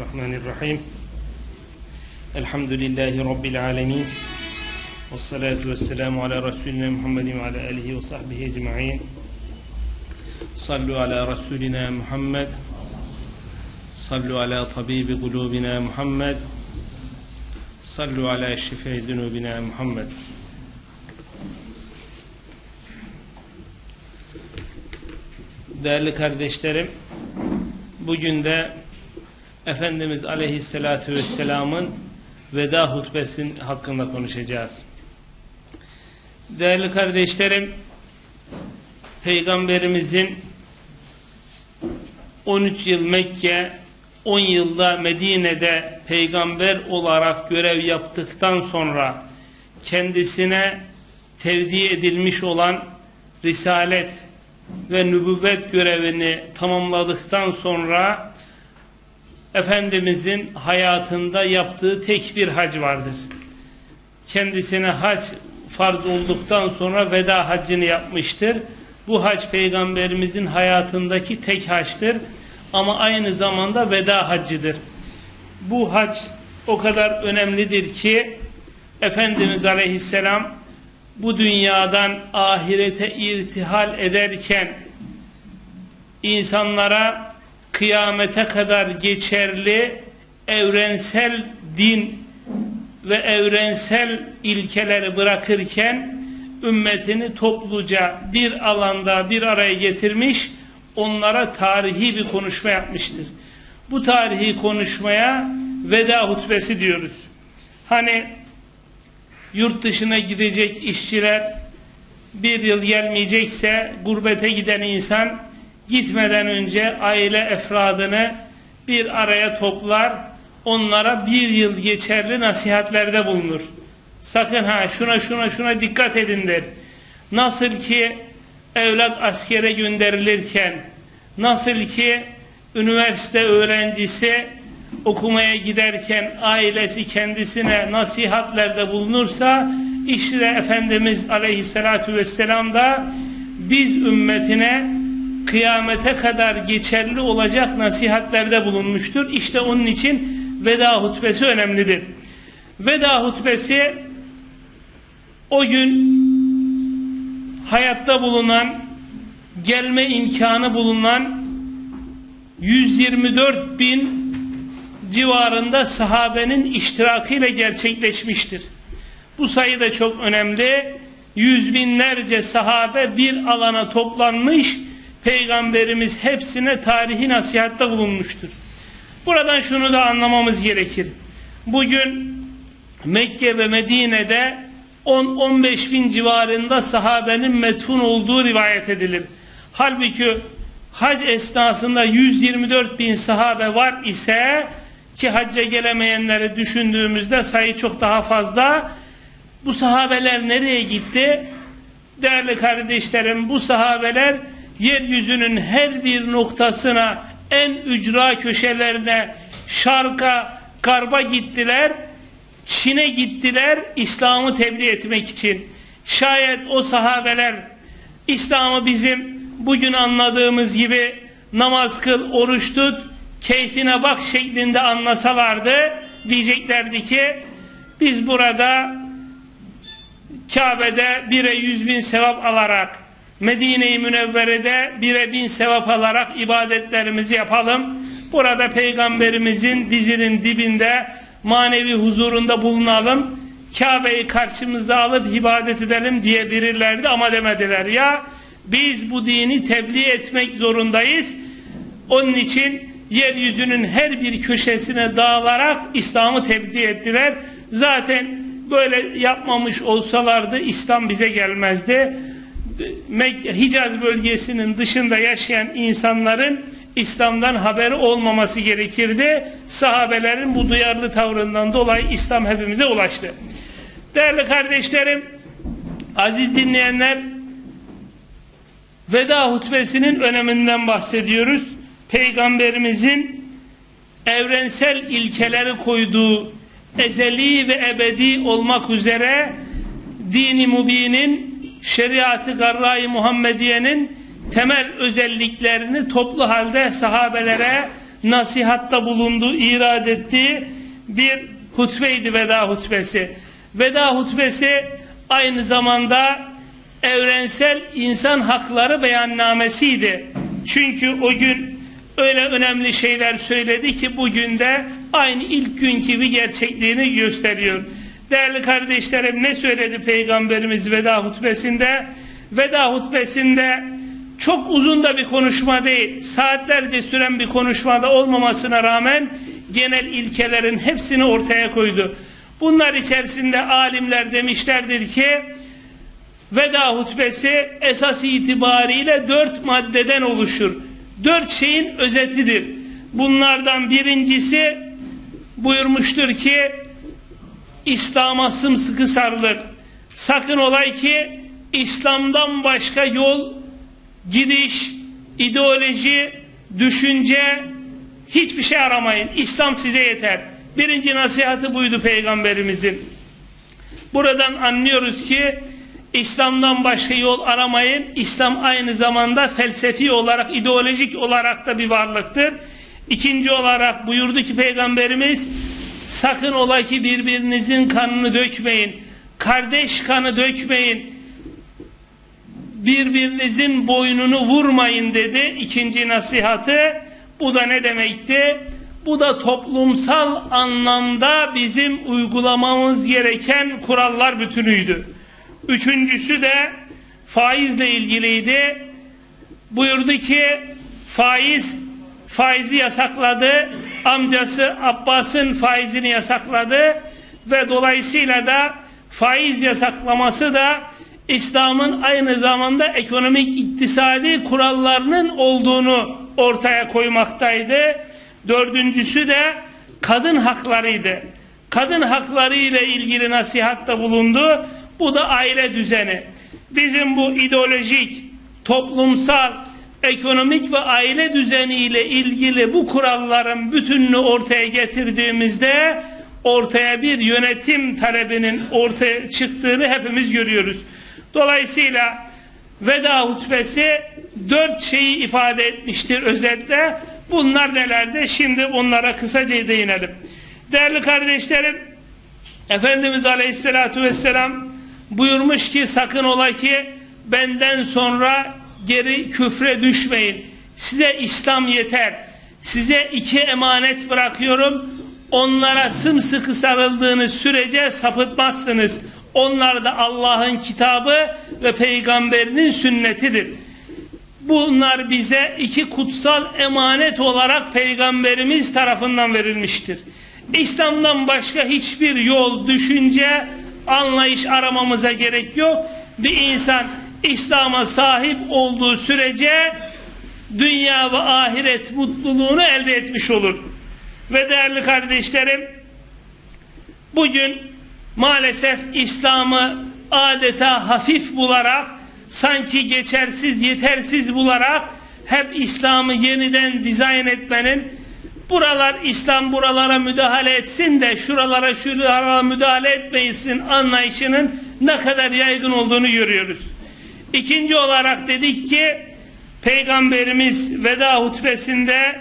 الرحمن الرحيم الحمد لله رب العالمين والصلاة والسلام على رسولنا محمد وعلى آله وصحبه أجمعين صلوا على رسولنا محمد صلوا على طبيب قلوبنا محمد صلوا على شفاء ذنوبنا محمد Değerli kardeşlerim, bugün de Efendimiz Aleyhisselatü Vesselam'ın veda hutbesi hakkında konuşacağız. Değerli kardeşlerim, Peygamberimizin 13 yıl Mekke, 10 yılda Medine'de peygamber olarak görev yaptıktan sonra kendisine tevdi edilmiş olan risalet ve nübüvvet görevini tamamladıktan sonra Efendimizin hayatında yaptığı tek bir hac vardır. Kendisine hac farz olduktan sonra veda haccını yapmıştır. Bu hac peygamberimizin hayatındaki tek haçtır. Ama aynı zamanda veda haccıdır. Bu hac o kadar önemlidir ki Efendimiz Aleyhisselam bu dünyadan ahirete irtihal ederken insanlara kıyamete kadar geçerli evrensel din ve evrensel ilkeleri bırakırken ümmetini topluca bir alanda bir araya getirmiş onlara tarihi bir konuşma yapmıştır. Bu tarihi konuşmaya veda hutbesi diyoruz. Hani yurt dışına gidecek işçiler bir yıl gelmeyecekse gurbete giden insan gitmeden önce aile efradını bir araya toplar onlara bir yıl geçerli nasihatlerde bulunur. Sakın ha şuna şuna şuna dikkat edin der. Nasıl ki evlat askere gönderilirken nasıl ki üniversite öğrencisi okumaya giderken ailesi kendisine nasihatlerde bulunursa işte Efendimiz Aleyhisselatü Vesselam da biz ümmetine kıyamete kadar geçerli olacak nasihatlerde bulunmuştur. İşte onun için veda hutbesi önemlidir. Veda hutbesi o gün hayatta bulunan gelme imkanı bulunan 124 bin civarında sahabenin iştirakıyla gerçekleşmiştir. Bu sayı da çok önemli. Yüz binlerce sahabe bir alana toplanmış, Peygamberimiz hepsine tarihi nasihatta bulunmuştur. Buradan şunu da anlamamız gerekir. Bugün Mekke ve Medine'de 10-15 bin civarında sahabenin metfun olduğu rivayet edilir. Halbuki hac esnasında 124 bin sahabe var ise ki hacca gelemeyenleri düşündüğümüzde sayı çok daha fazla. Bu sahabeler nereye gitti? Değerli kardeşlerim bu sahabeler yeryüzünün her bir noktasına en ücra köşelerine şarka, garba gittiler. Çin'e gittiler İslam'ı tebliğ etmek için. Şayet o sahabeler İslam'ı bizim bugün anladığımız gibi namaz kıl, oruç tut, keyfine bak şeklinde anlasalardı diyeceklerdi ki biz burada Kabe'de bire yüz bin sevap alarak Medine-i Münevvere'de bire bin sevap alarak ibadetlerimizi yapalım. Burada Peygamberimizin dizinin dibinde manevi huzurunda bulunalım. Kabe'yi karşımıza alıp ibadet edelim diyebilirlerdi ama demediler. Ya biz bu dini tebliğ etmek zorundayız. Onun için yeryüzünün her bir köşesine dağılarak İslam'ı tebliğ ettiler. Zaten böyle yapmamış olsalardı İslam bize gelmezdi. Hicaz bölgesinin dışında yaşayan insanların İslam'dan haberi olmaması gerekirdi. Sahabelerin bu duyarlı tavrından dolayı İslam hepimize ulaştı. Değerli kardeşlerim, aziz dinleyenler, veda hutbesinin öneminden bahsediyoruz. Peygamberimizin evrensel ilkeleri koyduğu ezeli ve ebedi olmak üzere dini mübinin şeriatı garra-i Muhammediye'nin temel özelliklerini toplu halde sahabelere nasihatta bulunduğu, irad ettiği bir hutbeydi veda hutbesi. Veda hutbesi aynı zamanda evrensel insan hakları beyannamesiydi. Çünkü o gün öyle önemli şeyler söyledi ki bugün de aynı ilk günkü gibi gerçekliğini gösteriyor. Değerli kardeşlerim ne söyledi Peygamberimiz veda hutbesinde? Veda hutbesinde çok uzun da bir konuşma değil, saatlerce süren bir konuşmada olmamasına rağmen genel ilkelerin hepsini ortaya koydu. Bunlar içerisinde alimler demişlerdir ki veda hutbesi esas itibariyle dört maddeden oluşur. Dört şeyin özetidir. Bunlardan birincisi buyurmuştur ki İslam'a sımsıkı sarılır. Sakın olay ki İslam'dan başka yol, gidiş, ideoloji, düşünce hiçbir şey aramayın. İslam size yeter. Birinci nasihatı buydu Peygamberimizin. Buradan anlıyoruz ki İslam'dan başka yol aramayın. İslam aynı zamanda felsefi olarak, ideolojik olarak da bir varlıktır. İkinci olarak buyurdu ki Peygamberimiz sakın ola ki birbirinizin kanını dökmeyin. Kardeş kanı dökmeyin. Birbirinizin boynunu vurmayın dedi. İkinci nasihatı bu da ne demekti? Bu da toplumsal anlamda bizim uygulamamız gereken kurallar bütünüydü. Üçüncüsü de faizle ilgiliydi. Buyurdu ki faiz faizi yasakladı. Amcası Abbas'ın faizini yasakladı ve dolayısıyla da faiz yasaklaması da İslam'ın aynı zamanda ekonomik iktisadi kurallarının olduğunu ortaya koymaktaydı. Dördüncüsü de kadın haklarıydı. Kadın hakları ile ilgili nasihatta bulundu. Bu da aile düzeni. Bizim bu ideolojik, toplumsal, ekonomik ve aile düzeni ile ilgili bu kuralların bütününü ortaya getirdiğimizde ortaya bir yönetim talebinin ortaya çıktığını hepimiz görüyoruz. Dolayısıyla veda hutbesi dört şeyi ifade etmiştir özetle. Bunlar nelerdi? Şimdi onlara kısaca değinelim. Değerli kardeşlerim, Efendimiz Aleyhisselatü Vesselam buyurmuş ki sakın ola ki benden sonra geri küfre düşmeyin. Size İslam yeter. Size iki emanet bırakıyorum. Onlara sımsıkı sarıldığınız sürece sapıtmazsınız. Onlar da Allah'ın kitabı ve peygamberinin sünnetidir. Bunlar bize iki kutsal emanet olarak peygamberimiz tarafından verilmiştir. İslam'dan başka hiçbir yol, düşünce, anlayış aramamıza gerek yok. Bir insan İslam'a sahip olduğu sürece dünya ve ahiret mutluluğunu elde etmiş olur. Ve değerli kardeşlerim bugün maalesef İslam'ı adeta hafif bularak sanki geçersiz yetersiz bularak hep İslam'ı yeniden dizayn etmenin buralar İslam buralara müdahale etsin de şuralara şuralara müdahale etmeyesin anlayışının ne kadar yaygın olduğunu görüyoruz. İkinci olarak dedik ki Peygamberimiz veda hutbesinde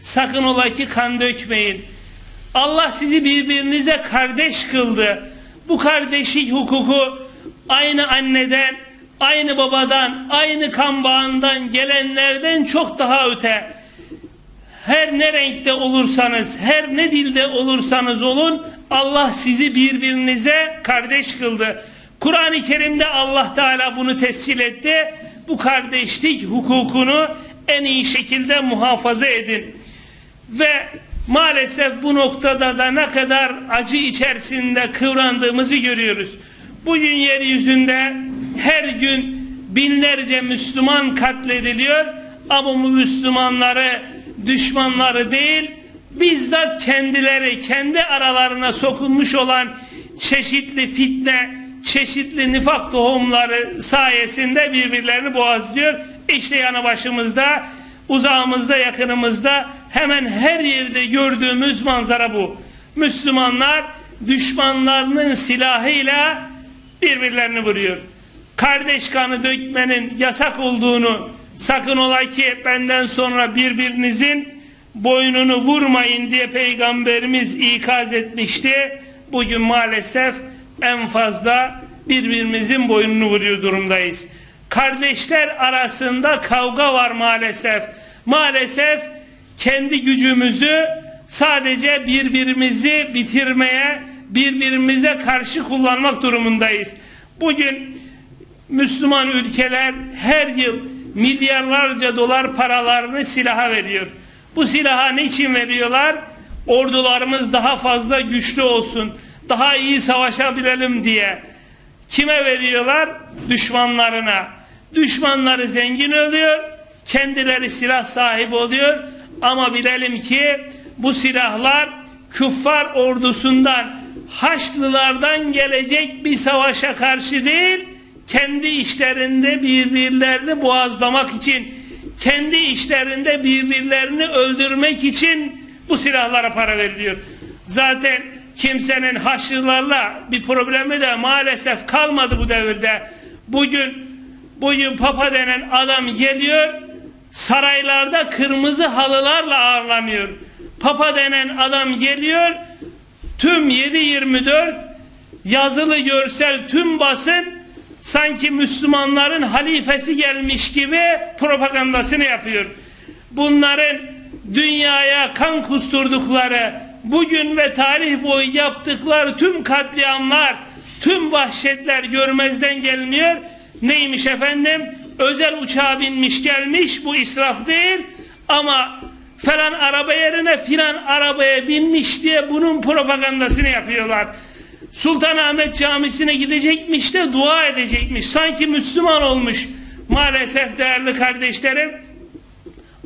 sakın ola ki kan dökmeyin. Allah sizi birbirinize kardeş kıldı. Bu kardeşlik hukuku aynı anneden, aynı babadan, aynı kan bağından gelenlerden çok daha öte. Her ne renkte olursanız, her ne dilde olursanız olun Allah sizi birbirinize kardeş kıldı. Kur'an-ı Kerim'de Allah Teala bunu tescil etti. Bu kardeşlik hukukunu en iyi şekilde muhafaza edin. Ve maalesef bu noktada da ne kadar acı içerisinde kıvrandığımızı görüyoruz. Bugün yeryüzünde her gün binlerce Müslüman katlediliyor ama bu Müslümanları düşmanları değil bizzat kendileri kendi aralarına sokulmuş olan çeşitli fitne çeşitli nifak tohumları sayesinde birbirlerini boğazlıyor. İşte yanı başımızda, uzağımızda, yakınımızda hemen her yerde gördüğümüz manzara bu. Müslümanlar düşmanlarının silahıyla birbirlerini vuruyor. Kardeş kanı dökmenin yasak olduğunu sakın ola ki benden sonra birbirinizin boynunu vurmayın diye peygamberimiz ikaz etmişti. Bugün maalesef en fazla birbirimizin boynunu vuruyor durumdayız. Kardeşler arasında kavga var maalesef. Maalesef kendi gücümüzü sadece birbirimizi bitirmeye, birbirimize karşı kullanmak durumundayız. Bugün Müslüman ülkeler her yıl milyarlarca dolar paralarını silaha veriyor. Bu silaha niçin veriyorlar? Ordularımız daha fazla güçlü olsun, daha iyi savaşabilelim diye. Kime veriyorlar? Düşmanlarına. Düşmanları zengin oluyor, kendileri silah sahibi oluyor. Ama bilelim ki bu silahlar küffar ordusundan, Haçlılardan gelecek bir savaşa karşı değil, kendi işlerinde birbirlerini boğazlamak için, kendi işlerinde birbirlerini öldürmek için bu silahlara para veriliyor. Zaten kimsenin Haçlılarla bir problemi de maalesef kalmadı bu devirde. Bugün bugün Papa denen adam geliyor, saraylarda kırmızı halılarla ağırlanıyor. Papa denen adam geliyor, tüm 7-24 yazılı görsel tüm basın sanki Müslümanların halifesi gelmiş gibi propagandasını yapıyor. Bunların dünyaya kan kusturdukları, bugün ve tarih boyu yaptıkları tüm katliamlar, tüm vahşetler görmezden geliniyor. Neymiş efendim? Özel uçağa binmiş gelmiş, bu israf değil ama falan araba yerine filan arabaya binmiş diye bunun propagandasını yapıyorlar. Sultanahmet Camisi'ne gidecekmiş de dua edecekmiş. Sanki Müslüman olmuş. Maalesef değerli kardeşlerim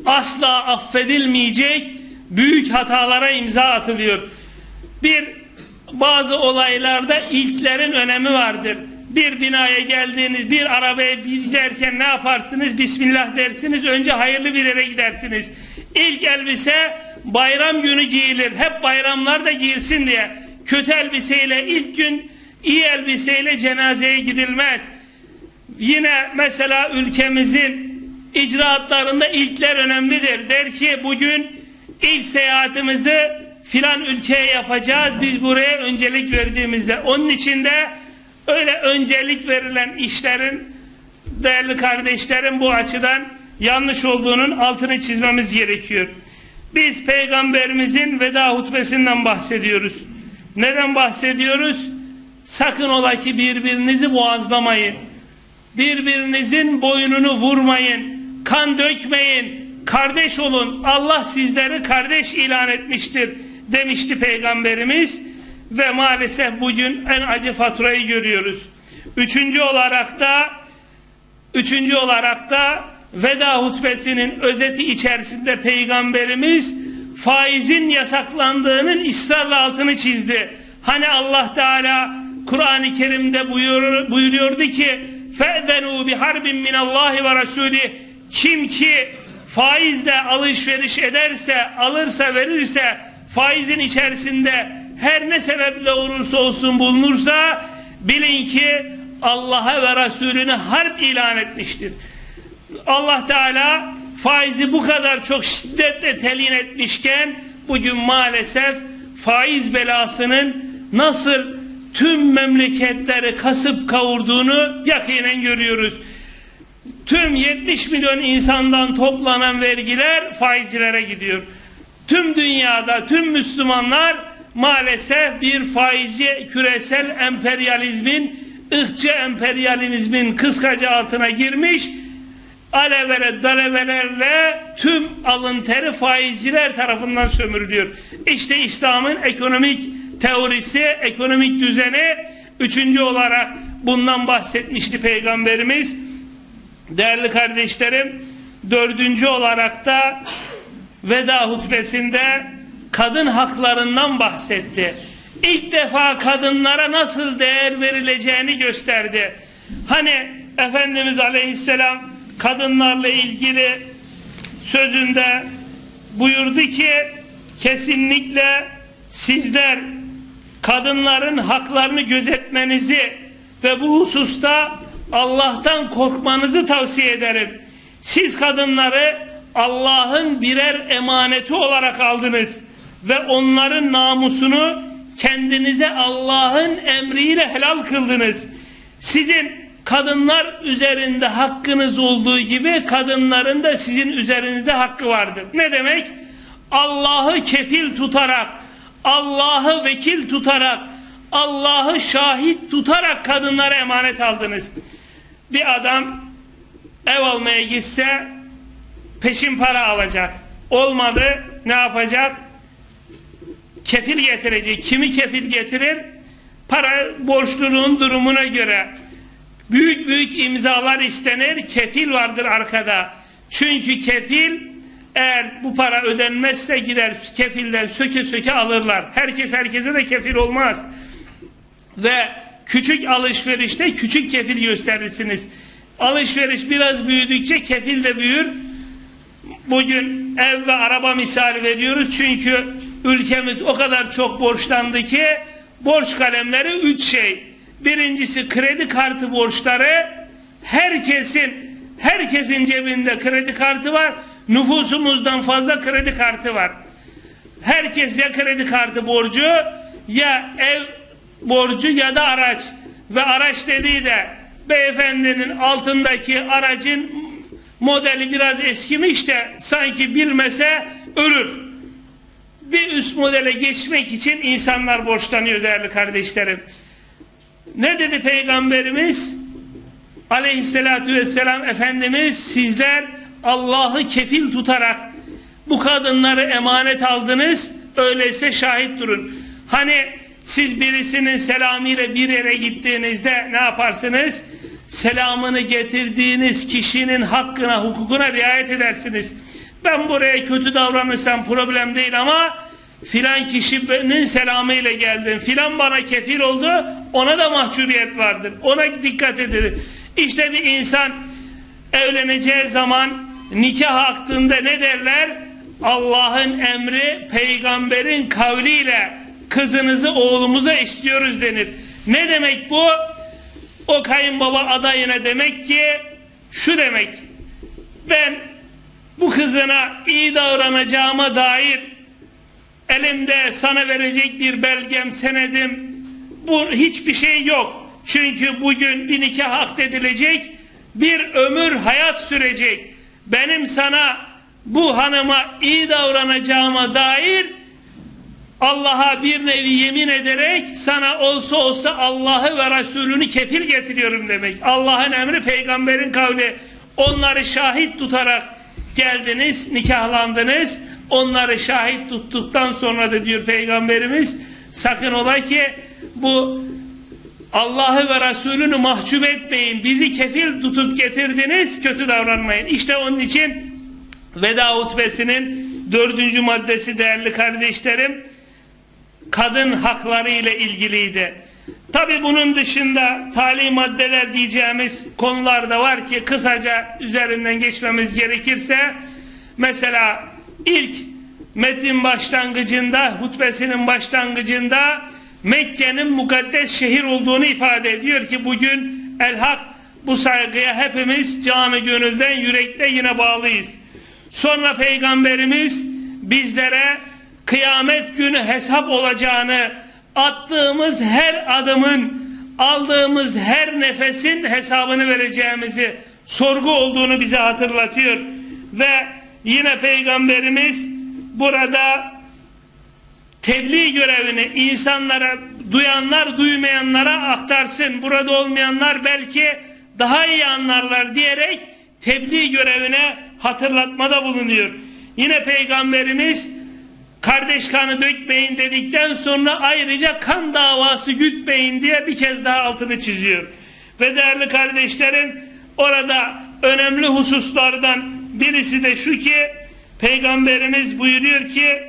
asla affedilmeyecek büyük hatalara imza atılıyor. Bir bazı olaylarda ilklerin önemi vardır. Bir binaya geldiğiniz, bir arabaya giderken ne yaparsınız? Bismillah dersiniz. Önce hayırlı bir yere gidersiniz. İlk elbise bayram günü giyilir. Hep bayramlar da giyilsin diye kötü elbiseyle ilk gün iyi elbiseyle cenazeye gidilmez. Yine mesela ülkemizin icraatlarında ilkler önemlidir. Der ki bugün ilk seyahatimizi filan ülkeye yapacağız. Biz buraya öncelik verdiğimizde. Onun için de öyle öncelik verilen işlerin değerli kardeşlerim bu açıdan yanlış olduğunun altını çizmemiz gerekiyor. Biz peygamberimizin veda hutbesinden bahsediyoruz. Neden bahsediyoruz? Sakın ola ki birbirinizi boğazlamayın. Birbirinizin boynunu vurmayın. Kan dökmeyin. Kardeş olun. Allah sizleri kardeş ilan etmiştir demişti Peygamberimiz. Ve maalesef bugün en acı faturayı görüyoruz. Üçüncü olarak da üçüncü olarak da veda hutbesinin özeti içerisinde Peygamberimiz faizin yasaklandığının ısrarla altını çizdi. Hani Allah Teala Kur'an-ı Kerim'de buyur, buyuruyordu ki فَاَذَنُوا بِحَرْبٍ مِنَ اللّٰهِ وَرَسُولِهِ Kim ki faizle alışveriş ederse, alırsa, verirse faizin içerisinde her ne sebeple olursa olsun bulunursa bilin ki Allah'a ve Resulüne harp ilan etmiştir. Allah Teala faizi bu kadar çok şiddetle telin etmişken bugün maalesef faiz belasının nasıl tüm memleketleri kasıp kavurduğunu yakinen görüyoruz. Tüm 70 milyon insandan toplanan vergiler faizcilere gidiyor. Tüm dünyada tüm Müslümanlar maalesef bir faizci küresel emperyalizmin, ırkçı emperyalizmin kıskacı altına girmiş alevere dalevelerle tüm alın teri faizciler tarafından sömürülüyor. İşte İslam'ın ekonomik teorisi, ekonomik düzeni üçüncü olarak bundan bahsetmişti Peygamberimiz. Değerli kardeşlerim, dördüncü olarak da veda hutbesinde kadın haklarından bahsetti. İlk defa kadınlara nasıl değer verileceğini gösterdi. Hani Efendimiz Aleyhisselam kadınlarla ilgili sözünde buyurdu ki kesinlikle sizler kadınların haklarını gözetmenizi ve bu hususta Allah'tan korkmanızı tavsiye ederim. Siz kadınları Allah'ın birer emaneti olarak aldınız ve onların namusunu kendinize Allah'ın emriyle helal kıldınız. Sizin kadınlar üzerinde hakkınız olduğu gibi kadınların da sizin üzerinizde hakkı vardır. Ne demek? Allah'ı kefil tutarak, Allah'ı vekil tutarak, Allah'ı şahit tutarak kadınlara emanet aldınız. Bir adam ev almaya gitse peşin para alacak. Olmadı ne yapacak? Kefil getirecek. Kimi kefil getirir? Para borçluluğun durumuna göre. Büyük büyük imzalar istenir. Kefil vardır arkada. Çünkü kefil eğer bu para ödenmezse gider kefilden söke söke alırlar. Herkes herkese de kefil olmaz. Ve küçük alışverişte küçük kefil gösterirsiniz. Alışveriş biraz büyüdükçe kefil de büyür. Bugün ev ve araba misali veriyoruz çünkü ülkemiz o kadar çok borçlandı ki borç kalemleri üç şey. Birincisi kredi kartı borçları herkesin herkesin cebinde kredi kartı var. Nüfusumuzdan fazla kredi kartı var. Herkes ya kredi kartı borcu ya ev borcu ya da araç ve araç dediği de beyefendinin altındaki aracın modeli biraz eskimiş de sanki bilmese ölür. Bir üst modele geçmek için insanlar borçlanıyor değerli kardeşlerim. Ne dedi Peygamberimiz? Aleyhissalatü vesselam Efendimiz sizler Allah'ı kefil tutarak bu kadınları emanet aldınız öyleyse şahit durun. Hani siz birisinin selamıyla bir yere gittiğinizde ne yaparsınız? Selamını getirdiğiniz kişinin hakkına, hukukuna riayet edersiniz. Ben buraya kötü davranırsam problem değil ama filan kişinin selamıyla geldim. Filan bana kefil oldu. Ona da mahcubiyet vardır. Ona dikkat edilir. İşte bir insan evleneceği zaman nikah hakkında ne derler? Allah'ın emri peygamberin kavliyle kızınızı oğlumuza istiyoruz denir. Ne demek bu? O kayınbaba adayına demek ki şu demek. Ben bu kızına iyi davranacağıma dair elimde sana verecek bir belgem, senedim bu hiçbir şey yok. Çünkü bugün bir nikah akdedilecek, bir ömür hayat sürecek. Benim sana bu hanıma iyi davranacağıma dair Allah'a bir nevi yemin ederek sana olsa olsa Allah'ı ve Resulünü kefil getiriyorum demek. Allah'ın emri peygamberin kavli. Onları şahit tutarak geldiniz, nikahlandınız. Onları şahit tuttuktan sonra da diyor peygamberimiz sakın ola ki bu Allah'ı ve Resulünü mahcup etmeyin. Bizi kefil tutup getirdiniz, kötü davranmayın. İşte onun için veda hutbesinin dördüncü maddesi değerli kardeşlerim kadın hakları ile ilgiliydi. Tabi bunun dışında tali maddeler diyeceğimiz konular da var ki kısaca üzerinden geçmemiz gerekirse mesela ilk metin başlangıcında hutbesinin başlangıcında Mekke'nin mukaddes şehir olduğunu ifade ediyor ki bugün el hak bu saygıya hepimiz canı gönülden yürekte yine bağlıyız. Sonra peygamberimiz bizlere kıyamet günü hesap olacağını attığımız her adımın aldığımız her nefesin hesabını vereceğimizi sorgu olduğunu bize hatırlatıyor. Ve yine peygamberimiz burada tebliğ görevini insanlara duyanlar duymayanlara aktarsın burada olmayanlar belki daha iyi anlarlar diyerek tebliğ görevine hatırlatmada bulunuyor. Yine peygamberimiz kardeş kanı dökmeyin dedikten sonra ayrıca kan davası gütmeyin diye bir kez daha altını çiziyor. Ve değerli kardeşlerim orada önemli hususlardan birisi de şu ki Peygamberimiz buyuruyor ki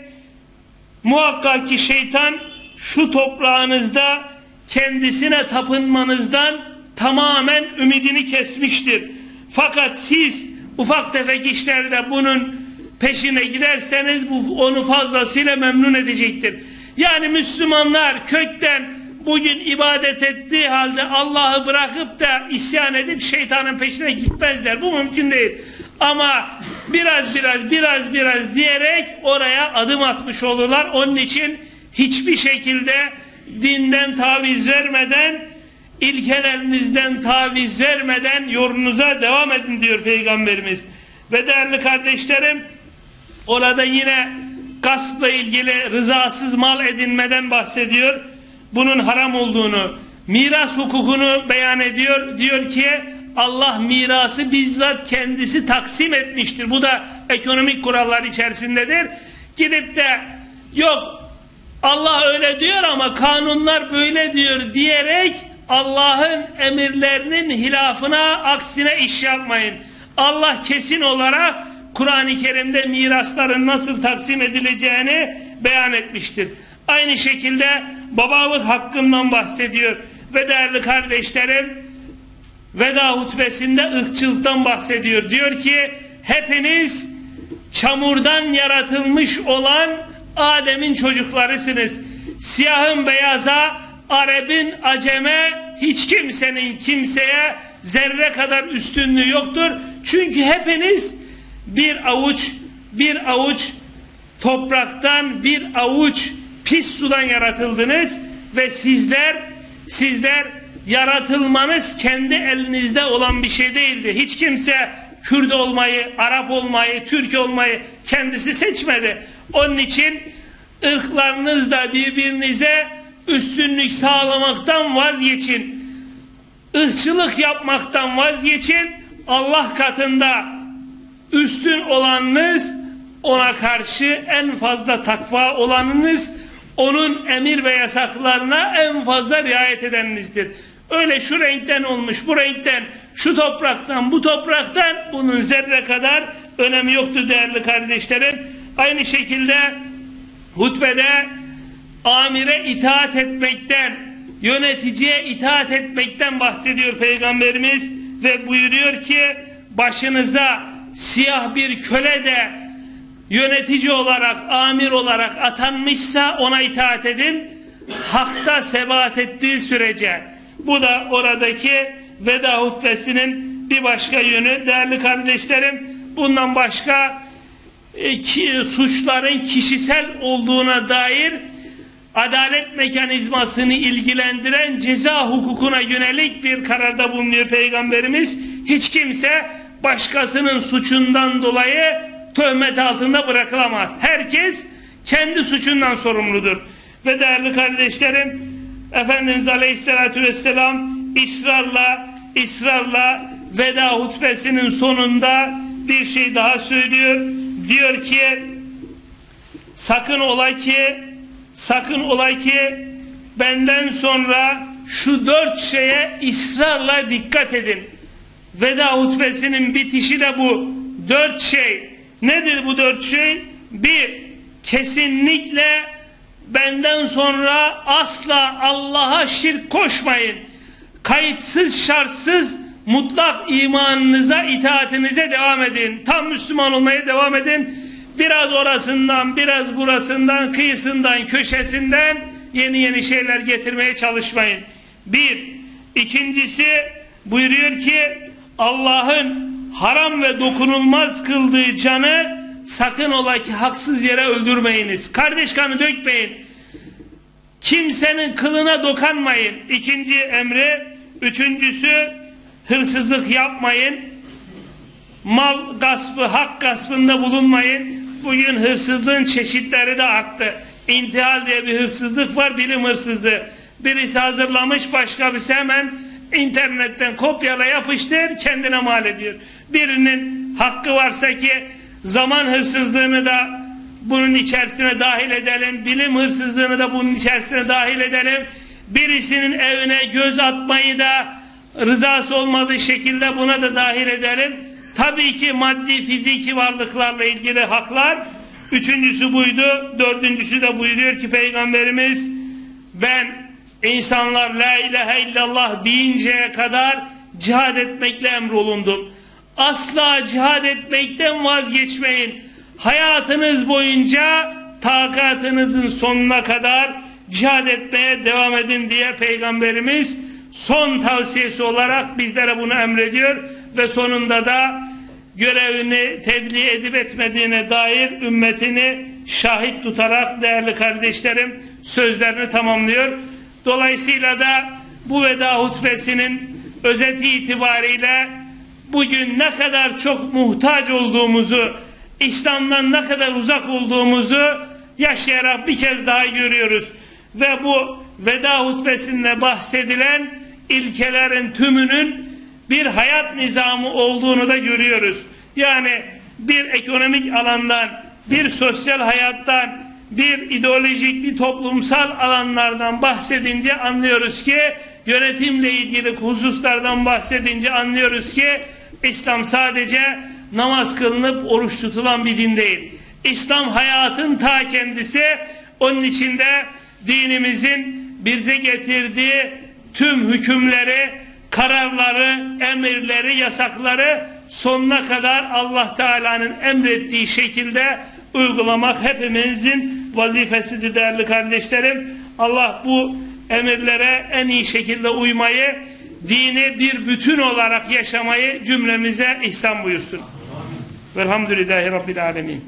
muhakkak ki şeytan şu toprağınızda kendisine tapınmanızdan tamamen ümidini kesmiştir. Fakat siz ufak tefek işlerde bunun peşine giderseniz bu onu fazlasıyla memnun edecektir. Yani Müslümanlar kökten bugün ibadet ettiği halde Allah'ı bırakıp da isyan edip şeytanın peşine gitmezler. Bu mümkün değil. Ama biraz biraz biraz biraz diyerek oraya adım atmış olurlar. Onun için hiçbir şekilde dinden taviz vermeden ilkelerinizden taviz vermeden yolunuza devam edin diyor Peygamberimiz. Ve değerli kardeşlerim orada yine gaspla ilgili rızasız mal edinmeden bahsediyor. Bunun haram olduğunu, miras hukukunu beyan ediyor. Diyor ki Allah mirası bizzat kendisi taksim etmiştir. Bu da ekonomik kurallar içerisindedir. Gidip de yok Allah öyle diyor ama kanunlar böyle diyor diyerek Allah'ın emirlerinin hilafına aksine iş yapmayın. Allah kesin olarak Kur'an-ı Kerim'de mirasların nasıl taksim edileceğini beyan etmiştir. Aynı şekilde babalık hakkından bahsediyor. Ve değerli kardeşlerim veda hutbesinde ırkçılıktan bahsediyor. Diyor ki hepiniz çamurdan yaratılmış olan Adem'in çocuklarısınız. Siyahın beyaza, Arap'ın aceme, hiç kimsenin kimseye zerre kadar üstünlüğü yoktur. Çünkü hepiniz bir avuç, bir avuç topraktan, bir avuç pis sudan yaratıldınız ve sizler, sizler yaratılmanız kendi elinizde olan bir şey değildi. Hiç kimse Kürt olmayı, Arap olmayı, Türk olmayı kendisi seçmedi. Onun için ırklarınızda birbirinize üstünlük sağlamaktan vazgeçin. Irkçılık yapmaktan vazgeçin. Allah katında üstün olanınız ona karşı en fazla takva olanınız onun emir ve yasaklarına en fazla riayet edeninizdir. Öyle şu renkten olmuş, bu renkten, şu topraktan, bu topraktan bunun zerre kadar önemi yoktu değerli kardeşlerim. Aynı şekilde hutbede amire itaat etmekten, yöneticiye itaat etmekten bahsediyor Peygamberimiz ve buyuruyor ki başınıza siyah bir köle de yönetici olarak, amir olarak atanmışsa ona itaat edin. Hakta sebat ettiği sürece. Bu da oradaki veda hutbesinin bir başka yönü. Değerli kardeşlerim, bundan başka e, suçların kişisel olduğuna dair adalet mekanizmasını ilgilendiren ceza hukukuna yönelik bir kararda bulunuyor Peygamberimiz. Hiç kimse başkasının suçundan dolayı töhmet altında bırakılamaz. Herkes kendi suçundan sorumludur. Ve değerli kardeşlerim, Efendimiz Aleyhisselatü Vesselam ısrarla, ısrarla veda hutbesinin sonunda bir şey daha söylüyor. Diyor ki, sakın ola ki, sakın ola ki benden sonra şu dört şeye ısrarla dikkat edin. Veda hutbesinin bitişi de bu. Dört şey. Nedir bu dört şey? Bir, kesinlikle benden sonra asla Allah'a şirk koşmayın. Kayıtsız şartsız mutlak imanınıza itaatinize devam edin. Tam Müslüman olmaya devam edin. Biraz orasından, biraz burasından, kıyısından, köşesinden yeni yeni şeyler getirmeye çalışmayın. Bir. ikincisi buyuruyor ki Allah'ın haram ve dokunulmaz kıldığı canı sakın ola ki haksız yere öldürmeyiniz. Kardeş kanı dökmeyin. Kimsenin kılına dokanmayın. İkinci emri. Üçüncüsü hırsızlık yapmayın. Mal gaspı, hak gaspında bulunmayın. Bugün hırsızlığın çeşitleri de arttı. İntihal diye bir hırsızlık var, bilim hırsızlığı. Birisi hazırlamış, başka birisi hemen internetten kopyala yapıştır, kendine mal ediyor. Birinin hakkı varsa ki zaman hırsızlığını da bunun içerisine dahil edelim. Bilim hırsızlığını da bunun içerisine dahil edelim. Birisinin evine göz atmayı da rızası olmadığı şekilde buna da dahil edelim. Tabii ki maddi fiziki varlıklarla ilgili haklar. Üçüncüsü buydu. Dördüncüsü de buyuruyor ki Peygamberimiz ben insanlar la ilahe illallah deyinceye kadar cihad etmekle emrolundum. Asla cihad etmekten vazgeçmeyin. Hayatınız boyunca takatınızın sonuna kadar cihad etmeye devam edin diye Peygamberimiz son tavsiyesi olarak bizlere bunu emrediyor ve sonunda da görevini tebliğ edip etmediğine dair ümmetini şahit tutarak değerli kardeşlerim sözlerini tamamlıyor. Dolayısıyla da bu veda hutbesinin özeti itibariyle bugün ne kadar çok muhtaç olduğumuzu, İslam'dan ne kadar uzak olduğumuzu yaşayarak bir kez daha görüyoruz. Ve bu veda hutbesinde bahsedilen ilkelerin tümünün bir hayat nizamı olduğunu da görüyoruz. Yani bir ekonomik alandan, bir sosyal hayattan, bir ideolojik, bir toplumsal alanlardan bahsedince anlıyoruz ki yönetimle ilgili hususlardan bahsedince anlıyoruz ki İslam sadece namaz kılınıp oruç tutulan bir din değil. İslam hayatın ta kendisi onun içinde dinimizin bize getirdiği tüm hükümleri, kararları, emirleri, yasakları sonuna kadar Allah Teala'nın emrettiği şekilde uygulamak hepimizin vazifesidir değerli kardeşlerim. Allah bu emirlere en iyi şekilde uymayı, dini bir bütün olarak yaşamayı cümlemize ihsan buyursun. Velhamdülillahi Rabbil Alemin.